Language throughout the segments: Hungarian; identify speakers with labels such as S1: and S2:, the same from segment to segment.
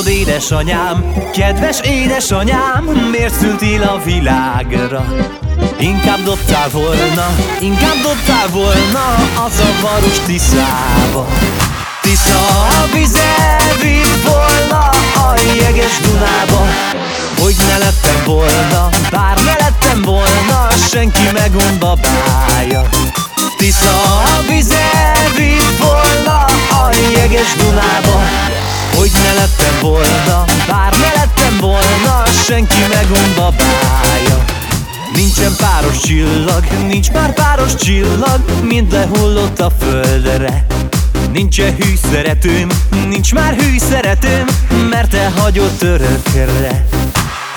S1: édesanyám, kedves édesanyám, miért szültél a világra? Inkább dobtál volna, inkább dobtál volna a zavaros Tiszába. Tisza a vize vitt volna a jeges Dunába. Hogy ne lettem volna, bár ne lettem volna senki megomba bája. Tisza a vize vitt volna a jeges Dunába Hogy ne lettem volna, bár ne lettem volna senki megomba bája. Nincsen páros csillag, nincs már páros csillag Mind lehullott a földre. Nincsen hű szeretőm, nincs már hű szeretőm Mert elhagyott örökre.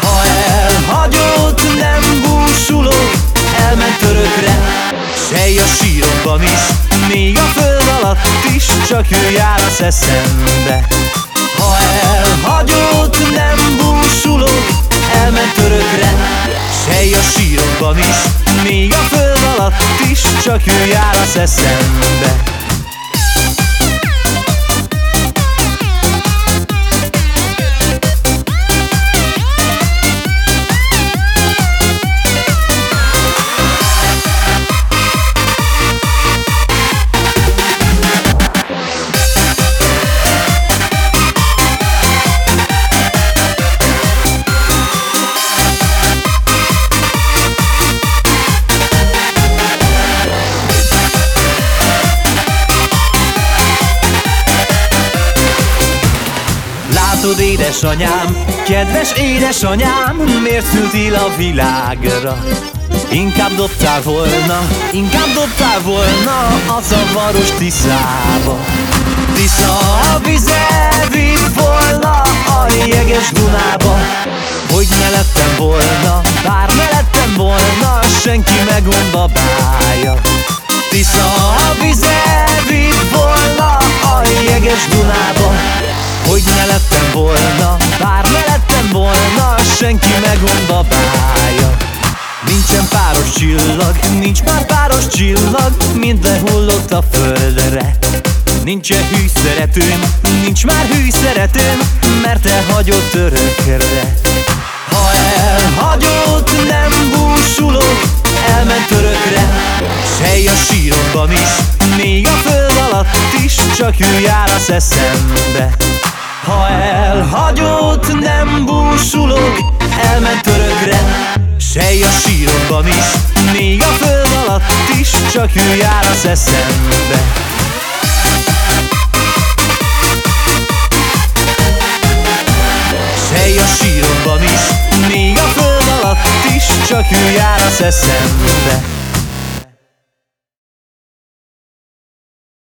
S1: Ha elhagyott, nem búsulok Elment örökre. Sej a síromban is, még a föld alatt is Csak ő jár az eszembe Ha elhagyott, nem búsulok Elment örökre Sej a síromban is, még a föld alatt is Csak ő jár az eszembe Látod édesanyám, kedves édesanyám Miért szültél a világra? Inkább dobtál volna, inkább dobtál volna A zavaros Tiszába. Tisza a vize vitt volna A jeges Dunába Hogy ne lettem volna, bár ne lettem volna Senki megomba bája. Tisza a vize vitt volna A jeges Dunába Senki megomba bája. Nincsen páros csillag, nincs már páros csillag Mind lehullott a földre. Nincsen hű szeretőm, nincs már hű szeretőm Mert elhagyott örökre. Ha elhagyott, nem búsulok Elment örökre. Sej a síromban is, még a föld alatt is Csak ő jár az eszembe. Ha elhagyott, nem búsulok Elment örökre. Sej a síromban is Még a föld alatt is Csak ő jár az eszembe. Sej a síromban is Még a föld alatt is Csak ő jár az eszembe